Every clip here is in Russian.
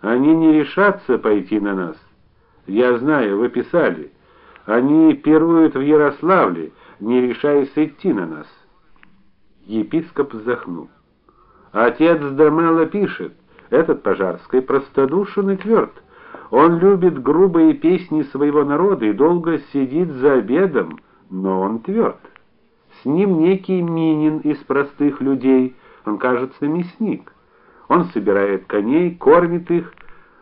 Они не решатся пойти на нас. Я знаю, вы писали. Они пируют в Ярославле, не решаясь идти на нас. Епископ вздохнул. Отец Дамела пишет: "Этот Пожарский простодушен и тверд. Он любит грубые песни своего народа и долго сидит за обедом, но он тверд. С ним некий Минин из простых людей, он, кажется, мясник. Он собирает коней, кормит их,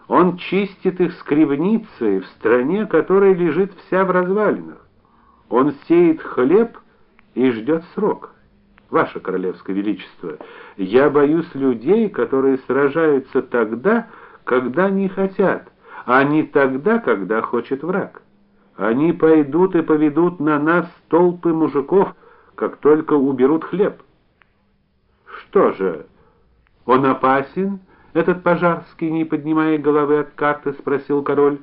он чистит их скривницей в стране, которая лежит вся в развалинах. Он сеет хлеб и ждет срок. Ваше королевское величество, я боюсь людей, которые сражаются тогда, когда не хотят, а не тогда, когда хочет враг. Они пойдут и поведут на нас толпы мужиков, как только уберут хлеб. Что же, он опасен? Этот пожарский, не поднимая головы от карты, спросил король.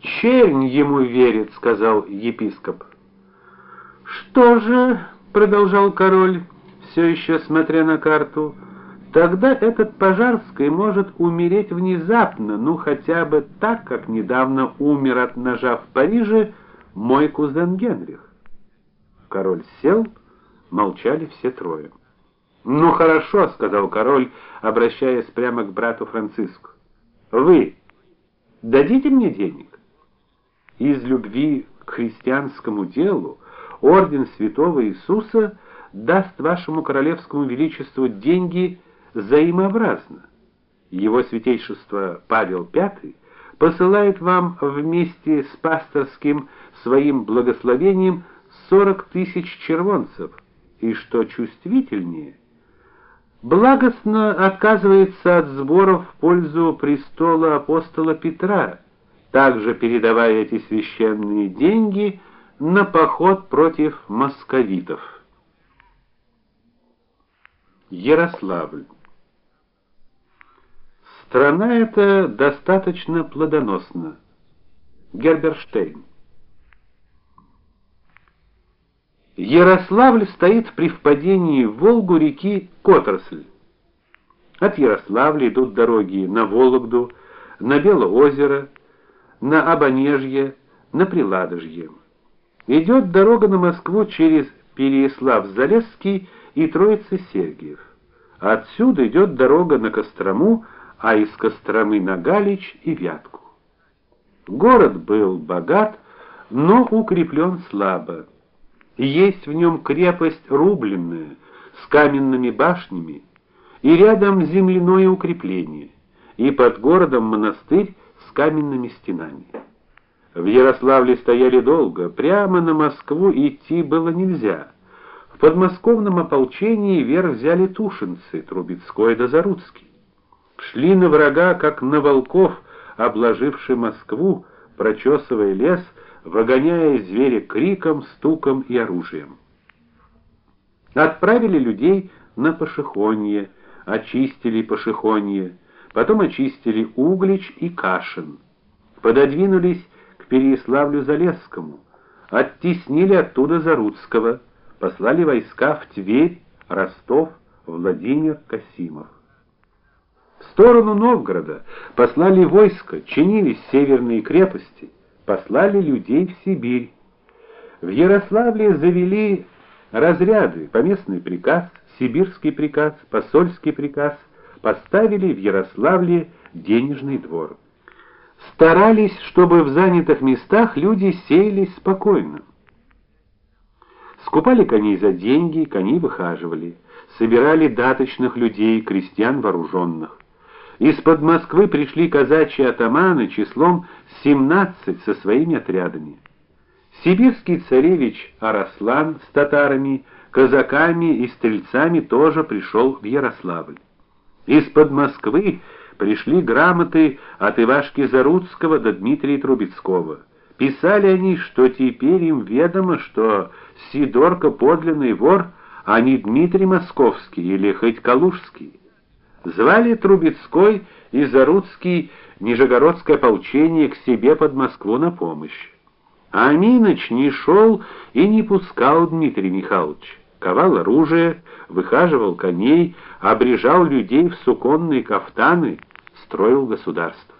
Чернь ему верит, сказал епископ. Что же, продолжал король, все еще смотря на карту, тогда этот пожарский может умереть внезапно, ну хотя бы так, как недавно умер от ножа в Париже мой кузен Генрих. Король сел, молчали все трое. "Ну хорошо", сказал король, обращаясь прямо к брату Франциску. "Вы дадите мне денег?" Из любви к христианскому делу орден Святого Иисуса даст вашему королевскому величеству деньги взаимообразно. Его святейшество Павел V посылает вам вместе с пасторским своим благословением сорок тысяч червонцев, и что чувствительнее, благостно отказывается от сборов в пользу престола апостола Петра, также передавая эти священные деньги на поход против московитов. Ярославль Страна эта достаточно плодоносна. Герберштейн Ярославль стоит при впадении в Волгу реки Котросль. От Ярославля идут дороги на Вологду, на Белоозеро, на Обонежье, на Приладожье. Идет дорога на Москву через Переяслав-Залесский и Троице-Сергиев. Отсюда идет дорога на Кострому, а из Костромы на Галич и Вятку. Город был богат, но укреплен слабо. Есть в нем крепость рубленная с каменными башнями, и рядом земляное укрепление, и под городом монастырь с каменными стенами. В Ярославле стояли долго, прямо на Москву идти было нельзя. В подмосковном ополчении верх взяли тушинцы, Трубецкой да Заруцкий. Шли на врага, как на волков, обложивший Москву, прочесывая лес, выгоняя зверя криком, стуком и оружием. Отправили людей на Пашихонье, очистили Пашихонье, потом очистили Углич и Кашин. Пододвинулись к Переяславлю-Залесскому, оттеснили оттуда Заруцкого, послали войска в Тверь, Ростов, Владимир, Касимов. В сторону Новгорода послали войска, чинились северные крепости послали людей в Сибирь. В Ярославле завели разряды: поместный приказ, сибирский приказ, посольский приказ, поставили в Ярославле денежный двор. Старались, чтобы в занятых местах люди сеялись спокойно. Скупали коней за деньги, кони выхаживали, собирали даточных людей, крестьян вооруженных. Из-под Москвы пришли казачьи атаманы числом 17 со своими отрядами. Сибирский царевич Араслан с татарами, казаками и стрельцами тоже пришел в Ярославль. Из-под Москвы пришли грамоты от Ивашки Заруцкого до Дмитрия Трубецкого. Писали они, что теперь им ведомо, что Сидорка подлинный вор, а не Дмитрий Московский или хоть Калужский. Звали Трубецкой и Заруцкий Нижегородское ополчение к себе под Москву на помощь. А Миноч не шел и не пускал Дмитрий Михайлович. Ковал оружие, выхаживал коней, обрежал людей в суконные кафтаны, строил государство.